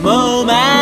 moment.